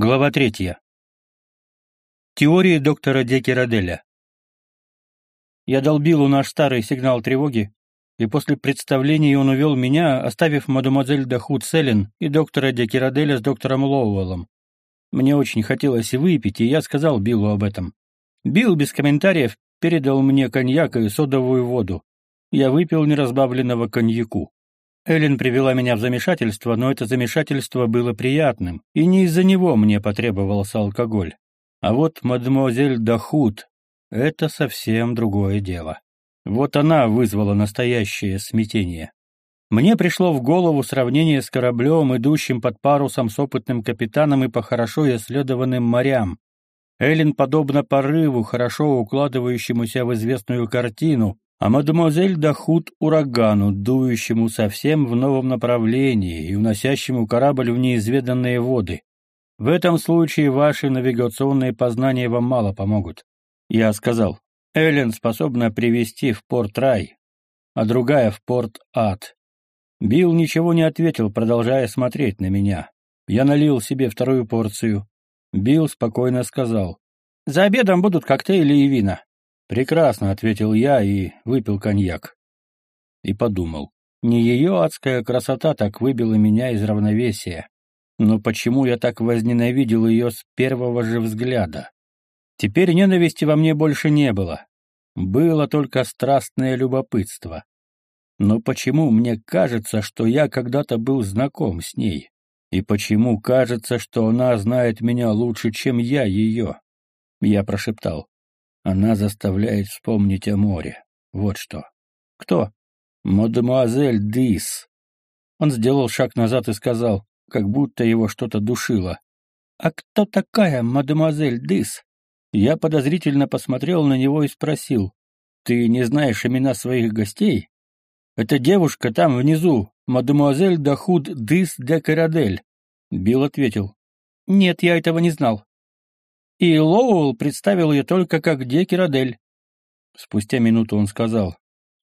Глава третья. Теория доктора Декераделя. Я дал Биллу наш старый сигнал тревоги, и после представления он увел меня, оставив мадемуазель Дахут Селин и доктора Декераделя с доктором Лоуэллом. Мне очень хотелось выпить, и я сказал Биллу об этом. Билл без комментариев передал мне коньяк и содовую воду. Я выпил неразбавленного коньяку. Эллен привела меня в замешательство, но это замешательство было приятным, и не из-за него мне потребовался алкоголь. А вот мадемуазель Дахут — это совсем другое дело. Вот она вызвала настоящее смятение. Мне пришло в голову сравнение с кораблем, идущим под парусом с опытным капитаном и по хорошо исследованным морям. Эллен подобно порыву, хорошо укладывающемуся в известную картину, а мадемуазель Дахут урагану, дующему совсем в новом направлении и уносящему корабль в неизведанные воды. В этом случае ваши навигационные познания вам мало помогут. Я сказал, Эллен способна привести в порт рай, а другая в порт ад. Билл ничего не ответил, продолжая смотреть на меня. Я налил себе вторую порцию. Билл спокойно сказал, «За обедом будут коктейли и вина. «Прекрасно», — ответил я и выпил коньяк. И подумал, не ее адская красота так выбила меня из равновесия. Но почему я так возненавидел ее с первого же взгляда? Теперь ненависти во мне больше не было. Было только страстное любопытство. Но почему мне кажется, что я когда-то был знаком с ней? И почему кажется, что она знает меня лучше, чем я ее? Я прошептал. Она заставляет вспомнить о море. Вот что. Кто? Мадемуазель Дис. Он сделал шаг назад и сказал, как будто его что-то душило. «А кто такая мадемуазель Дис?» Я подозрительно посмотрел на него и спросил. «Ты не знаешь имена своих гостей?» «Это девушка там, внизу, мадемуазель Дахуд Дис де Карадель». Билл ответил. «Нет, я этого не знал и Лоуэлл представил ее только как Декерадель. Спустя минуту он сказал,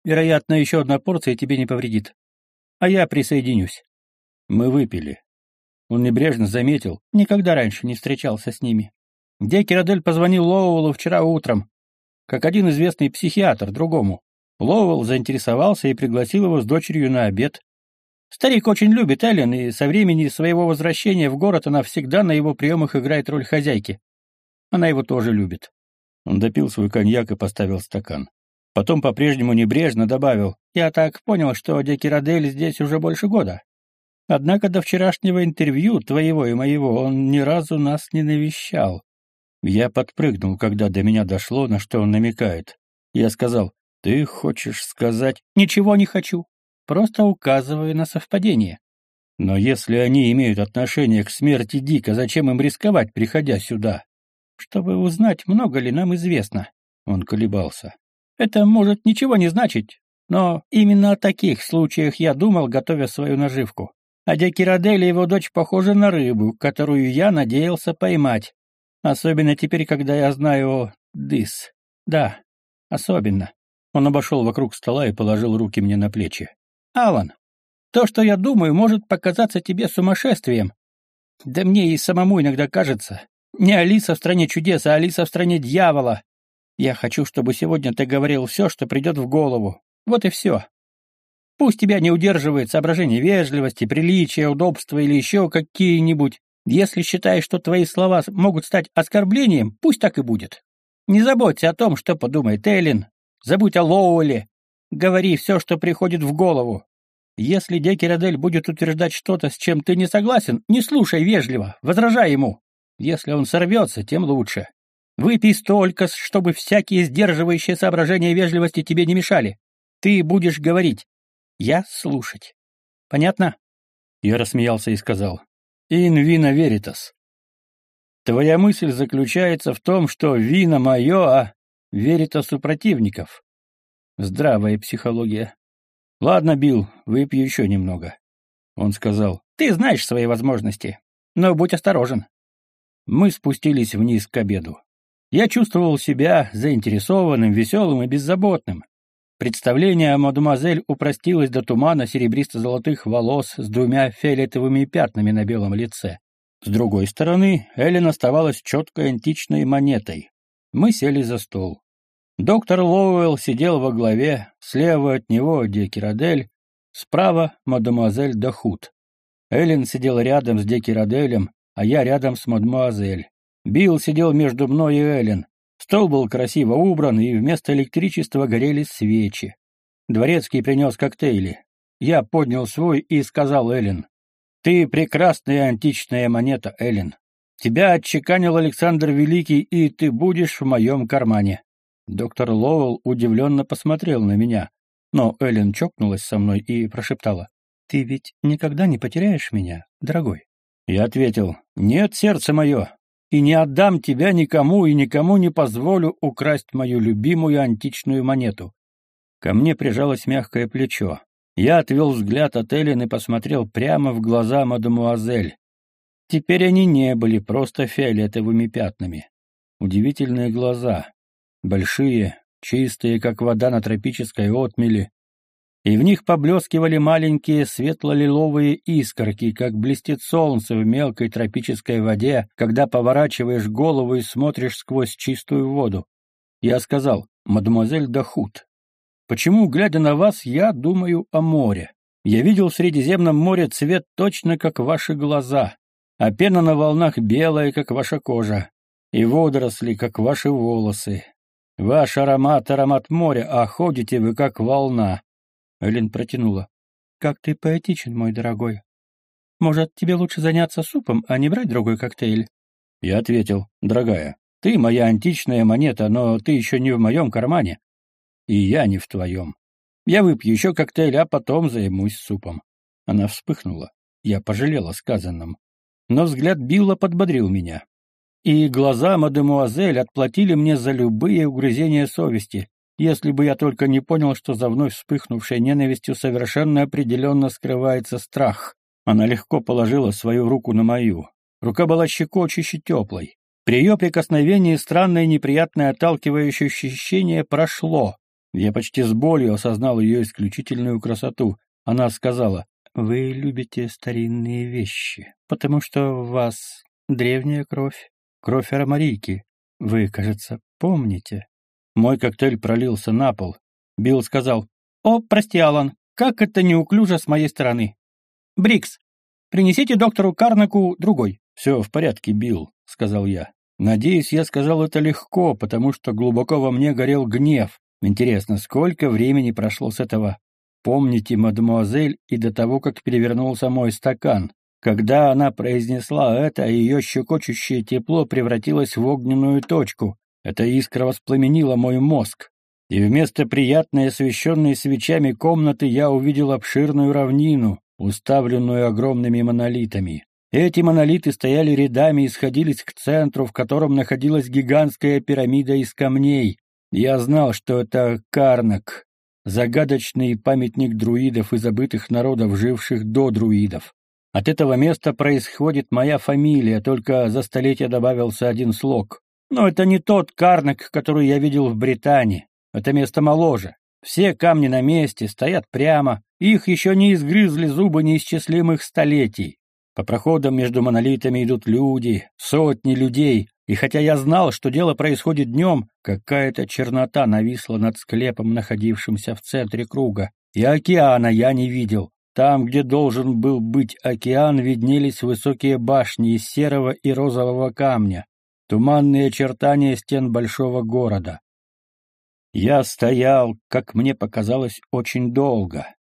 «Вероятно, еще одна порция тебе не повредит. А я присоединюсь». Мы выпили. Он небрежно заметил, никогда раньше не встречался с ними. Декерадель позвонил Лоуэллу вчера утром, как один известный психиатр другому. Лоуэлл заинтересовался и пригласил его с дочерью на обед. Старик очень любит Эллен, и со времени своего возвращения в город она всегда на его приемах играет роль хозяйки. Она его тоже любит. Он допил свой коньяк и поставил стакан. Потом по-прежнему небрежно добавил, «Я так понял, что Декирадель здесь уже больше года. Однако до вчерашнего интервью, твоего и моего, он ни разу нас не навещал». Я подпрыгнул, когда до меня дошло, на что он намекает. Я сказал, «Ты хочешь сказать...» «Ничего не хочу. Просто указываю на совпадение». «Но если они имеют отношение к смерти Дика, зачем им рисковать, приходя сюда?» Чтобы узнать, много ли нам известно. Он колебался. Это может ничего не значить, но именно о таких случаях я думал, готовя свою наживку. А Декирадель и его дочь похожи на рыбу, которую я надеялся поймать. Особенно теперь, когда я знаю о Дыс. Да, особенно. Он обошел вокруг стола и положил руки мне на плечи. «Алан, то, что я думаю, может показаться тебе сумасшествием. Да мне и самому иногда кажется. Не Алиса в стране чудес, а Алиса в стране дьявола. Я хочу, чтобы сегодня ты говорил все, что придет в голову. Вот и все. Пусть тебя не удерживает соображение вежливости, приличия, удобства или еще какие-нибудь. Если считаешь, что твои слова могут стать оскорблением, пусть так и будет. Не заботься о том, что подумает Эллен. Забудь о Лоуэле. Говори все, что приходит в голову. Если Декерадель будет утверждать что-то, с чем ты не согласен, не слушай вежливо, возражай ему. Если он сорвется, тем лучше. Выпей столько, чтобы всякие сдерживающие соображения вежливости тебе не мешали. Ты будешь говорить. Я слушать. Понятно? Я рассмеялся и сказал. «Ин вина веритас». Твоя мысль заключается в том, что вина мое, а веритас у противников. Здравая психология. Ладно, Билл, выпью еще немного. Он сказал. Ты знаешь свои возможности, но будь осторожен. Мы спустились вниз к обеду. Я чувствовал себя заинтересованным, веселым и беззаботным. Представление о мадемуазель упростилось до тумана серебристо-золотых волос с двумя фиолетовыми пятнами на белом лице. С другой стороны, Эллен оставалась четкой античной монетой. Мы сели за стол. Доктор Лоуэлл сидел во главе, слева от него Декирадель, справа — мадемуазель Дахут. Эллен сидел рядом с Декираделем, а я рядом с мадемуазель. Билл сидел между мной и Эллен. Стол был красиво убран, и вместо электричества горели свечи. Дворецкий принес коктейли. Я поднял свой и сказал Эллен. «Ты прекрасная античная монета, Эллен. Тебя отчеканил Александр Великий, и ты будешь в моем кармане». Доктор Лоуэлл удивленно посмотрел на меня, но Эллен чокнулась со мной и прошептала. «Ты ведь никогда не потеряешь меня, дорогой?» Я ответил. «Нет, сердце мое, и не отдам тебя никому и никому не позволю украсть мою любимую античную монету». Ко мне прижалось мягкое плечо. Я отвел взгляд от Эллен и посмотрел прямо в глаза мадемуазель. Теперь они не были просто фиолетовыми пятнами. Удивительные глаза, большие, чистые, как вода на тропической отмели, и в них поблескивали маленькие светло-лиловые искорки, как блестит солнце в мелкой тропической воде, когда поворачиваешь голову и смотришь сквозь чистую воду. Я сказал, мадемуазель Дахут, почему, глядя на вас, я думаю о море? Я видел в Средиземном море цвет точно как ваши глаза, а пена на волнах белая, как ваша кожа, и водоросли, как ваши волосы, Ваш аромат — аромат моря, а ходите вы как волна. Эллен протянула. Как ты поэтичен, мой дорогой. Может, тебе лучше заняться супом, а не брать другой коктейль? Я ответил, дорогая, ты моя античная монета, но ты еще не в моем кармане. И я не в твоем. Я выпью еще коктейль, а потом займусь супом. Она вспыхнула. Я пожалел о сказанном. Но взгляд Билла подбодрил меня и глаза мадемуазель отплатили мне за любые угрызения совести, если бы я только не понял, что за вновь вспыхнувшей ненавистью совершенно определенно скрывается страх. Она легко положила свою руку на мою. Рука была щекочуще теплой. При ее прикосновении странное неприятное отталкивающее ощущение прошло. Я почти с болью осознал ее исключительную красоту. Она сказала, «Вы любите старинные вещи, потому что в вас древняя кровь, Кровь аромарийки. Вы, кажется, помните. Мой коктейль пролился на пол. Билл сказал, «О, прости, Алан, как это неуклюже с моей стороны. Брикс, принесите доктору Карнаку другой». «Все в порядке, Билл», — сказал я. Надеюсь, я сказал это легко, потому что глубоко во мне горел гнев. Интересно, сколько времени прошло с этого «помните, мадемуазель» и до того, как перевернулся мой стакан. Когда она произнесла это, ее щекочущее тепло превратилось в огненную точку. Эта искра воспламенила мой мозг. И вместо приятной освещенной свечами комнаты я увидел обширную равнину, уставленную огромными монолитами. Эти монолиты стояли рядами и сходились к центру, в котором находилась гигантская пирамида из камней. Я знал, что это Карнак, загадочный памятник друидов и забытых народов, живших до друидов. От этого места происходит моя фамилия, только за столетие добавился один слог. Но это не тот Карнак, который я видел в Британии. Это место моложе. Все камни на месте, стоят прямо, их еще не изгрызли зубы неисчислимых столетий. По проходам между монолитами идут люди, сотни людей, и хотя я знал, что дело происходит днем, какая-то чернота нависла над склепом, находившимся в центре круга, и океана я не видел. Там, где должен был быть океан, виднелись высокие башни из серого и розового камня, туманные очертания стен большого города. Я стоял, как мне показалось, очень долго,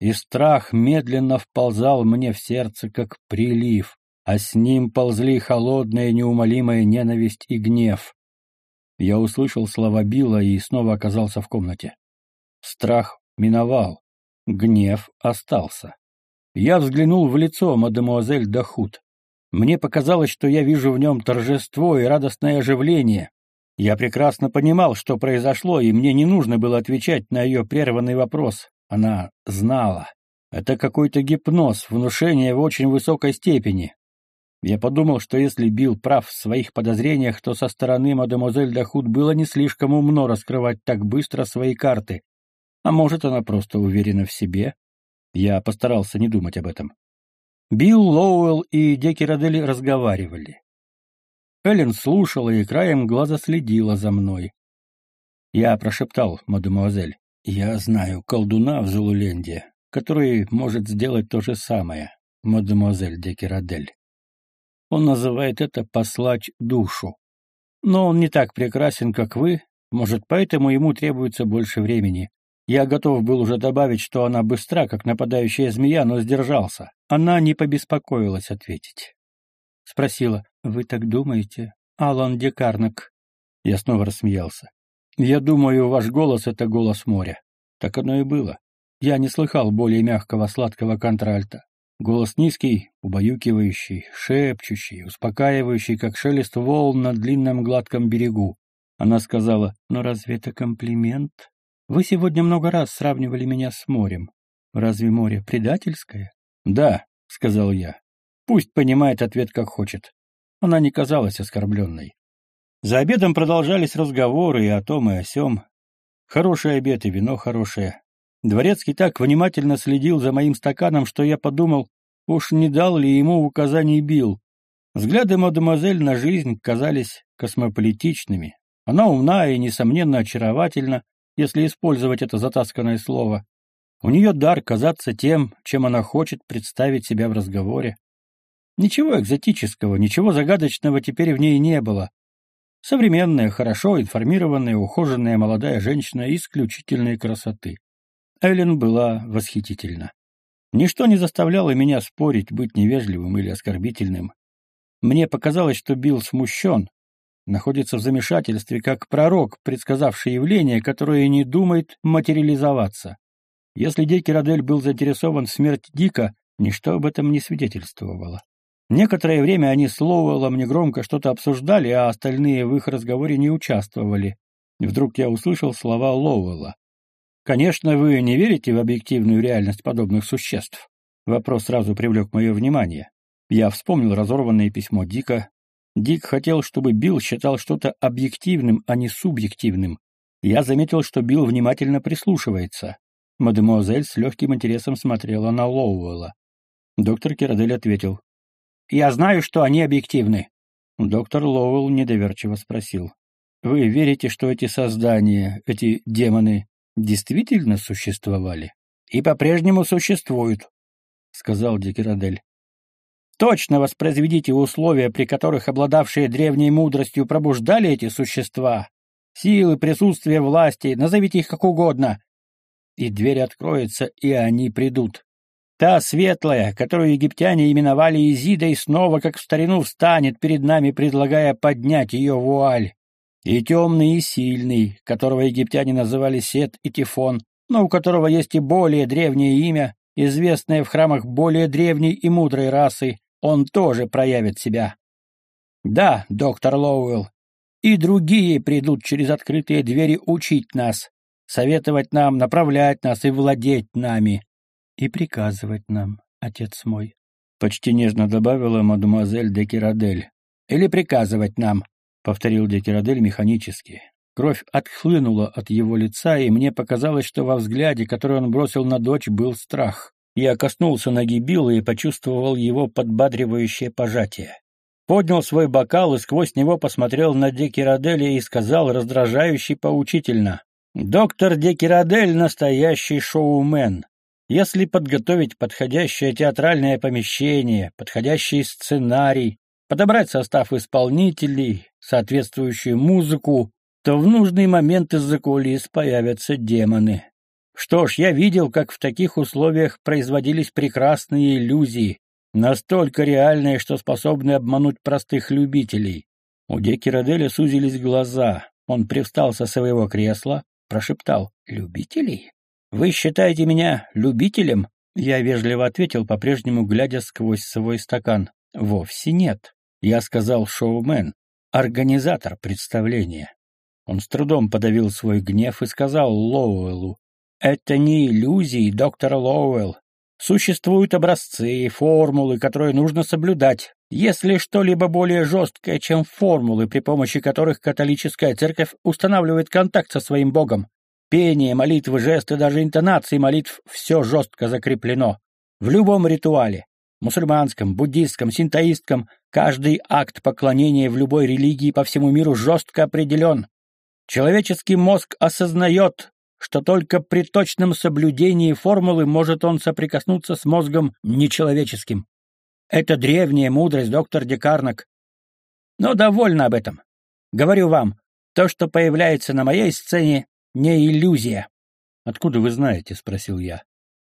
и страх медленно вползал мне в сердце, как прилив, а с ним ползли холодная неумолимая ненависть и гнев. Я услышал слова Билла и снова оказался в комнате. Страх миновал. Гнев остался. Я взглянул в лицо мадемуазель Дахут. Мне показалось, что я вижу в нем торжество и радостное оживление. Я прекрасно понимал, что произошло, и мне не нужно было отвечать на ее прерванный вопрос. Она знала. Это какой-то гипноз, внушение в очень высокой степени. Я подумал, что если Билл прав в своих подозрениях, то со стороны мадемуазель Дахут было не слишком умно раскрывать так быстро свои карты. А может, она просто уверена в себе? Я постарался не думать об этом. Билл Лоуэлл и Декерадель разговаривали. Эллен слушала и краем глаза следила за мной. Я прошептал, мадемуазель, я знаю колдуна в Зулуленде, который может сделать то же самое, мадемуазель Декерадель. Он называет это «послать душу». Но он не так прекрасен, как вы, может, поэтому ему требуется больше времени. Я готов был уже добавить, что она быстра, как нападающая змея, но сдержался. Она не побеспокоилась ответить. Спросила, «Вы так думаете, Алан Декарнак?» Я снова рассмеялся. «Я думаю, ваш голос — это голос моря». Так оно и было. Я не слыхал более мягкого сладкого контральта. Голос низкий, убаюкивающий, шепчущий, успокаивающий, как шелест волн на длинном гладком берегу. Она сказала, «Но разве это комплимент? Вы сегодня много раз сравнивали меня с морем. Разве море предательское?» «Да», — сказал я. «Пусть понимает ответ как хочет». Она не казалась оскорбленной. За обедом продолжались разговоры и о том, и о сём. Хороший обед и вино хорошее. Дворецкий так внимательно следил за моим стаканом, что я подумал, уж не дал ли ему указаний Билл. Взгляды мадемуазель на жизнь казались космополитичными, она умна и, несомненно, очаровательна, если использовать это затасканное слово. У нее дар казаться тем, чем она хочет представить себя в разговоре. Ничего экзотического, ничего загадочного теперь в ней не было. Современная, хорошо информированная, ухоженная молодая женщина исключительной красоты. Эллен была восхитительна. Ничто не заставляло меня спорить, быть невежливым или оскорбительным. Мне показалось, что Билл смущен, находится в замешательстве, как пророк, предсказавший явление, которое не думает материализоваться. Если Декерадель был заинтересован в смерти Дика, ничто об этом не свидетельствовало. Некоторое время они с Лоуэллом негромко что-то обсуждали, а остальные в их разговоре не участвовали. Вдруг я услышал слова Лоуэлла. «Конечно, вы не верите в объективную реальность подобных существ?» Вопрос сразу привлек мое внимание. Я вспомнил разорванное письмо Дика, Дик хотел, чтобы Билл считал что-то объективным, а не субъективным. Я заметил, что Билл внимательно прислушивается. Мадемуазель с легким интересом смотрела на Лоуэлла. Доктор Кирадель ответил. «Я знаю, что они объективны». Доктор Лоуэлл недоверчиво спросил. «Вы верите, что эти создания, эти демоны, действительно существовали?» «И по-прежнему существуют», — сказал Дикирадель. Точно воспроизведите условия, при которых обладавшие древней мудростью пробуждали эти существа. Силы, присутствие власти, назовите их как угодно. И дверь откроется, и они придут. Та светлая, которую египтяне именовали Изидой, снова, как в старину, встанет перед нами, предлагая поднять ее вуаль. И темный, и сильный, которого египтяне называли Сет и Тифон, но у которого есть и более древнее имя, известное в храмах более древней и мудрой расы, он тоже проявит себя. Да, доктор Лоуэлл, и другие придут через открытые двери учить нас, советовать нам, направлять нас и владеть нами. И приказывать нам, отец мой. Почти нежно добавила мадемуазель де Кирадель. Или приказывать нам, повторил де Кирадель механически. Кровь отхлынула от его лица, и мне показалось, что во взгляде, который он бросил на дочь, был страх. Я коснулся ноги Билла и почувствовал его подбадривающее пожатие. Поднял свой бокал и сквозь него посмотрел на Декираделя и сказал раздражающе поучительно. «Доктор Декирадель — настоящий шоумен. Если подготовить подходящее театральное помещение, подходящий сценарий, подобрать состав исполнителей, соответствующую музыку, то в нужный момент из-за кулис появятся демоны. Что ж, я видел, как в таких условиях производились прекрасные иллюзии, настолько реальные, что способны обмануть простых любителей. У Декираделя сузились глаза. Он привстал со своего кресла, прошептал «Любителей? Вы считаете меня любителем?» Я вежливо ответил, по-прежнему глядя сквозь свой стакан. «Вовсе нет. Я сказал шоумен, организатор представления». Он с трудом подавил свой гнев и сказал Лоуэллу, это не иллюзии, доктор Лоуэлл. Существуют образцы и формулы, которые нужно соблюдать. Если что-либо более жесткое, чем формулы, при помощи которых католическая церковь устанавливает контакт со своим Богом. Пение, молитвы, жесты, даже интонации молитв — все жестко закреплено. В любом ритуале. мусульманском, буддистском, синтоистском, каждый акт поклонения в любой религии по всему миру жестко определен. Человеческий мозг осознает, что только при точном соблюдении формулы может он соприкоснуться с мозгом нечеловеческим. Это древняя мудрость, доктор Декарнак. Но довольно об этом. Говорю вам, то, что появляется на моей сцене, не иллюзия. «Откуда вы знаете?» — спросил я.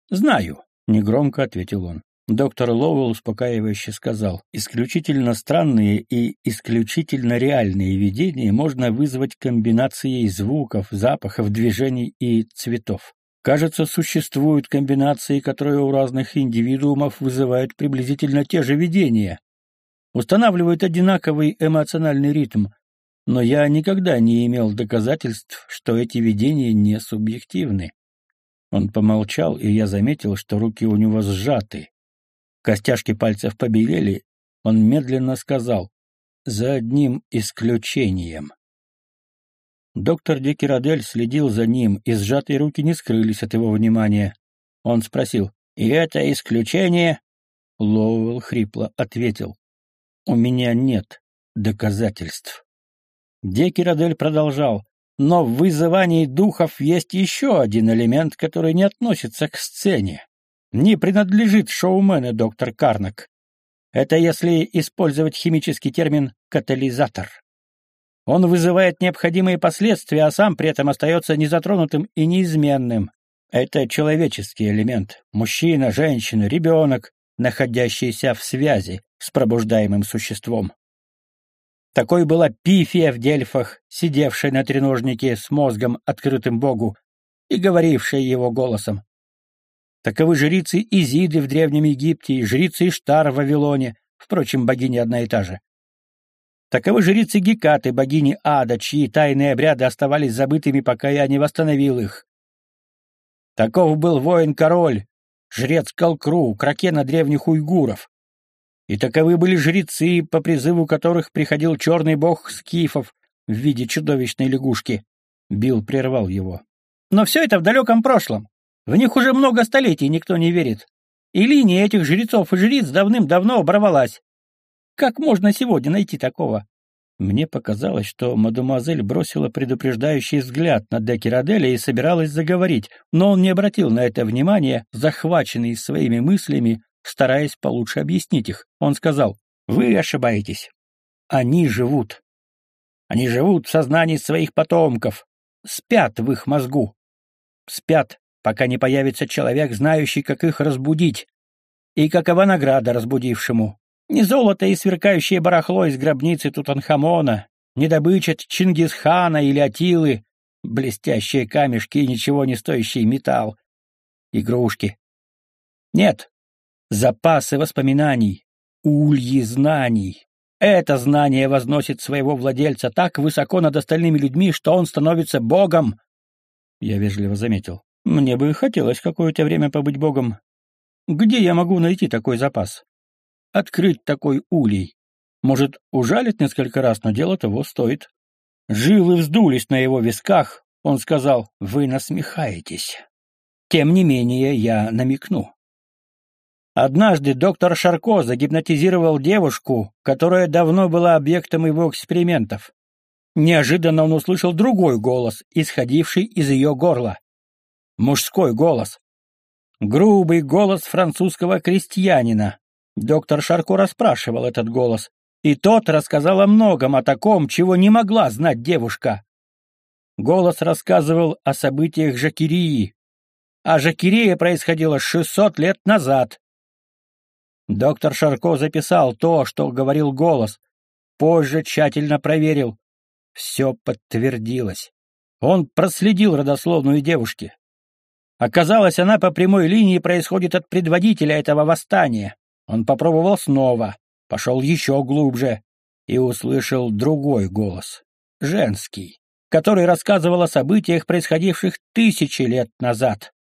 «Знаю», — негромко ответил он. Доктор Лоуэлл успокаивающе сказал, «Исключительно странные и исключительно реальные видения можно вызвать комбинацией звуков, запахов, движений и цветов. Кажется, существуют комбинации, которые у разных индивидуумов вызывают приблизительно те же видения, устанавливают одинаковый эмоциональный ритм, но я никогда не имел доказательств, что эти видения не субъективны. Он помолчал, и я заметил, что руки у него сжаты. Костяшки пальцев побелели. Он медленно сказал, «За одним исключением». Доктор Декерадель следил за ним, и сжатые руки не скрылись от его внимания. Он спросил, «И это исключение?» Лоуэлл хрипло ответил, «У меня нет доказательств». Декерадель продолжал, «Но в вызывании духов есть еще один элемент, который не относится к сцене. Не принадлежит шоумену доктор Карнак. Это если использовать химический термин «катализатор». Он вызывает необходимые последствия, а сам при этом остается незатронутым и неизменным. Это человеческий элемент. Мужчина, женщина, ребенок, находящийся в связи с пробуждаемым существом. Такой была Пифия в Дельфах, сидевшая на треножнике с мозгом, открытым Богу, и говорившая его голосом. Таковы жрицы Изиды в Древнем Египте и жрицы Иштар в Вавилоне, впрочем, богини одна и та же. Таковы жрицы Гекаты, богини ада, чьи тайные обряды оставались забытыми, пока я не восстановил их. Таков был воин-король, жрец Калкру, кракена древних уйгуров. И таковы были жрецы, по призыву которых приходил черный бог скифов в виде чудовищной лягушки. Билл прервал его. Но все это в далеком прошлом. В них уже много столетий никто не верит. И линия этих жрецов и жриц давным-давно оборвалась. Как можно сегодня найти такого? Мне показалось, что мадемуазель бросила предупреждающий взгляд на Декераделя и собиралась заговорить, но он не обратил на это внимания, захваченный своими мыслями, стараясь получше объяснить их. Он сказал, «Вы ошибаетесь. Они живут. Они живут в сознании своих потомков, спят в их мозгу. Спят, пока не появится человек, знающий, как их разбудить. И какова награда разбудившему? Не золото и сверкающее барахло из гробницы Тутанхамона, не добыча Чингисхана или Атилы, блестящие камешки и ничего не стоящий металл, игрушки. Нет, запасы воспоминаний, ульи знаний. Это знание возносит своего владельца так высоко над остальными людьми, что он становится богом. Я вежливо заметил. Мне бы хотелось какое-то время побыть богом. Где я могу найти такой запас? открыть такой улей. Может, ужалит несколько раз, но дело того стоит. Жилы вздулись на его висках. Он сказал, «Вы насмехаетесь». Тем не менее, я намекну. Однажды доктор Шарко загипнотизировал девушку, которая давно была объектом его экспериментов. Неожиданно он услышал другой голос, исходивший из ее горла. Мужской голос. Грубый голос французского крестьянина, Доктор Шарко расспрашивал этот голос, и тот рассказал о многом, о таком, чего не могла знать девушка. Голос рассказывал о событиях Жакирии. А Жакирия происходила 600 лет назад. Доктор Шарко записал то, что говорил голос. Позже тщательно проверил. Все подтвердилось. Он проследил родословную девушки. Оказалось, она по прямой линии происходит от предводителя этого восстания. Он попробовал снова, пошел еще глубже и услышал другой голос, женский, который рассказывал о событиях, происходивших тысячи лет назад.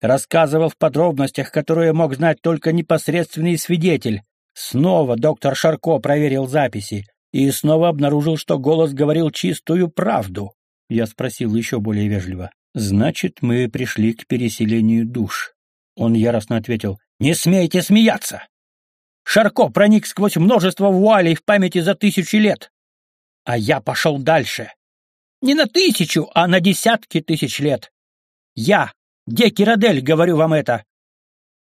Рассказывал в подробностях, которые мог знать только непосредственный свидетель. Снова доктор Шарко проверил записи и снова обнаружил, что голос говорил чистую правду. Я спросил еще более вежливо. «Значит, мы пришли к переселению душ». Он яростно ответил, «Не смейте смеяться! Шарко проник сквозь множество вуалей в памяти за тысячи лет. А я пошел дальше. Не на тысячу, а на десятки тысяч лет. Я, Декирадель, говорю вам это.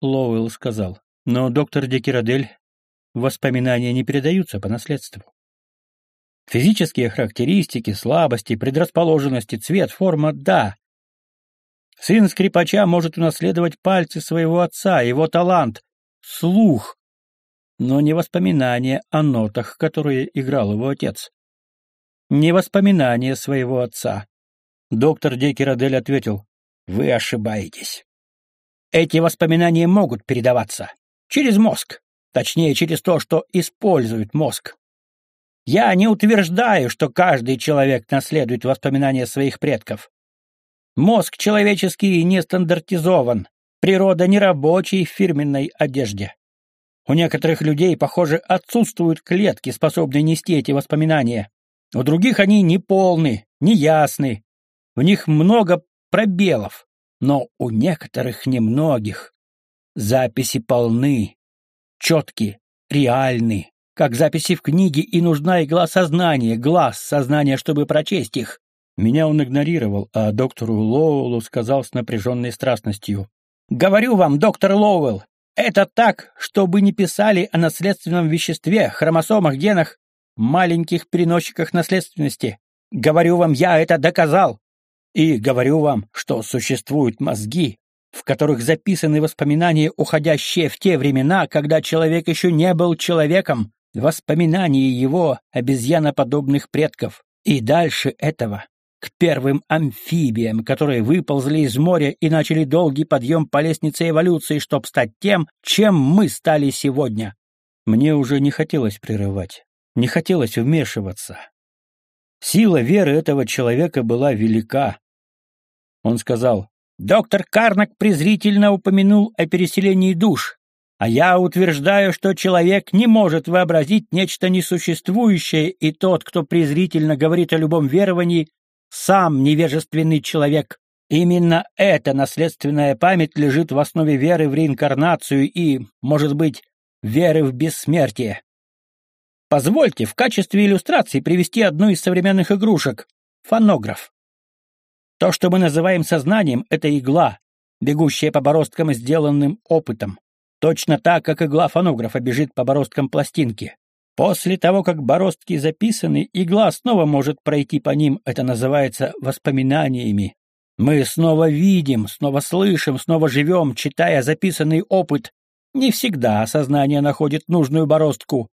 Лоуэлл сказал. Но, доктор Декирадель, воспоминания не передаются по наследству. Физические характеристики, слабости, предрасположенности, цвет, форма — да. Сын скрипача может унаследовать пальцы своего отца, его талант, слух, но не воспоминания о нотах, которые играл его отец. Не воспоминания своего отца. Доктор Декерадель ответил, «Вы ошибаетесь. Эти воспоминания могут передаваться через мозг, точнее, через то, что использует мозг. Я не утверждаю, что каждый человек наследует воспоминания своих предков. Мозг человеческий не стандартизован, природа не рабочий в фирменной одежде. У некоторых людей, похоже, отсутствуют клетки, способные нести эти воспоминания. У других они неполны, неясны. В них много пробелов, но у некоторых немногих. Записи полны, четкие, реальны, как записи в книге, и нужна игла сознания, глаз сознания, чтобы прочесть их. Меня он игнорировал, а доктору Лоуэллу сказал с напряженной страстностью. «Говорю вам, доктор Лоуэлл, это так, чтобы не писали о наследственном веществе, хромосомах, генах, маленьких переносчиках наследственности. Говорю вам, я это доказал. И говорю вам, что существуют мозги, в которых записаны воспоминания, уходящие в те времена, когда человек еще не был человеком, воспоминания его обезьяноподобных предков. И дальше этого к первым амфибиям, которые выползли из моря и начали долгий подъем по лестнице эволюции, чтобы стать тем, чем мы стали сегодня. Мне уже не хотелось прерывать, не хотелось вмешиваться. Сила веры этого человека была велика. Он сказал, «Доктор Карнак презрительно упомянул о переселении душ, а я утверждаю, что человек не может вообразить нечто несуществующее, и тот, кто презрительно говорит о любом веровании, сам невежественный человек. Именно эта наследственная память лежит в основе веры в реинкарнацию и, может быть, веры в бессмертие. Позвольте в качестве иллюстрации привести одну из современных игрушек — фонограф. То, что мы называем сознанием, — это игла, бегущая по бороздкам сделанным опытом. Точно так, как игла фонографа бежит по бороздкам пластинки. После того, как бороздки записаны, игла снова может пройти по ним, это называется воспоминаниями. Мы снова видим, снова слышим, снова живем, читая записанный опыт. Не всегда сознание находит нужную бороздку.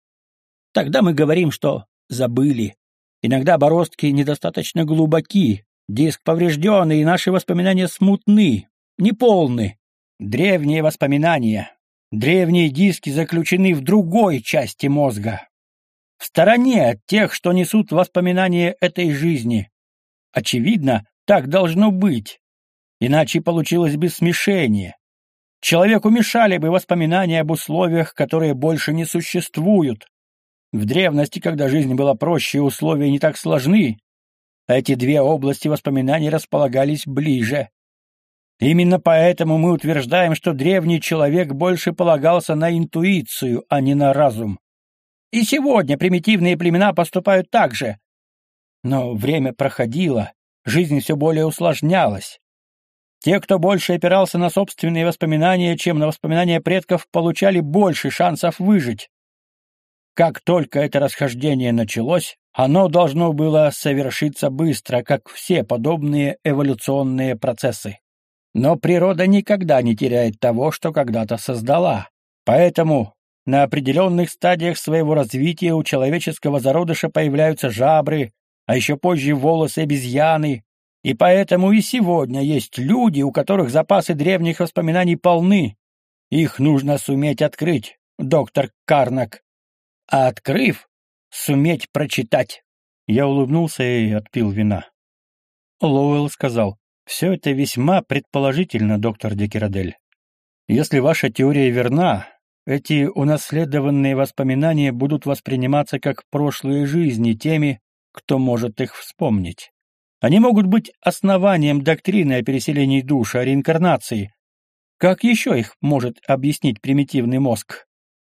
Тогда мы говорим, что забыли. Иногда бороздки недостаточно глубоки, диск поврежденный, и наши воспоминания смутны, неполны. Древние воспоминания, древние диски заключены в другой части мозга, в стороне от тех, что несут воспоминания этой жизни. Очевидно, так должно быть, иначе получилось бы смешение. Человеку мешали бы воспоминания об условиях, которые больше не существуют. В древности, когда жизнь была проще и условия не так сложны, эти две области воспоминаний располагались ближе. Именно поэтому мы утверждаем, что древний человек больше полагался на интуицию, а не на разум. И сегодня примитивные племена поступают так же. Но время проходило, жизнь все более усложнялась. Те, кто больше опирался на собственные воспоминания, чем на воспоминания предков, получали больше шансов выжить. Как только это расхождение началось, оно должно было совершиться быстро, как все подобные эволюционные процессы. Но природа никогда не теряет того, что когда-то создала. Поэтому на определенных стадиях своего развития у человеческого зародыша появляются жабры, а еще позже волосы обезьяны, и поэтому и сегодня есть люди, у которых запасы древних воспоминаний полны. Их нужно суметь открыть, доктор Карнак. А открыв, суметь прочитать. Я улыбнулся и отпил вина. Лоуэлл сказал, «Все это весьма предположительно, доктор Декерадель. Если ваша теория верна, эти унаследованные воспоминания будут восприниматься как прошлые жизни теми, кто может их вспомнить. Они могут быть основанием доктрины о переселении душ, о реинкарнации. Как еще их может объяснить примитивный мозг?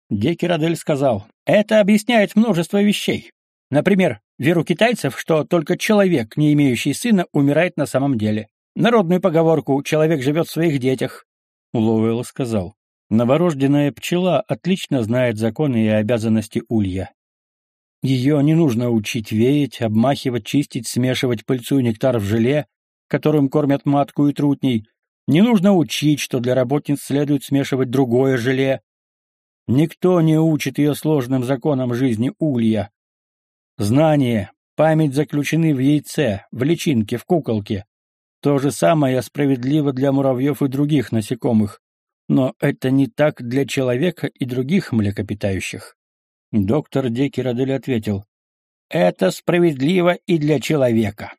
Декерадель сказал, это объясняет множество вещей. Например, веру китайцев, что только человек, не имеющий сына, умирает на самом деле. Народную поговорку «человек живет в своих детях». Лоуэлл сказал, новорожденная пчела отлично знает законы и обязанности улья. Ее не нужно учить веять, обмахивать, чистить, смешивать пыльцу и нектар в желе, которым кормят матку и трутней. Не нужно учить, что для работниц следует смешивать другое желе. Никто не учит ее сложным законам жизни улья. Знание, память заключены в яйце, в личинке, в куколке. То же самое справедливо для муравьев и других насекомых. Но это не так для человека и других млекопитающих. Доктор Декерадель ответил, «Это справедливо и для человека.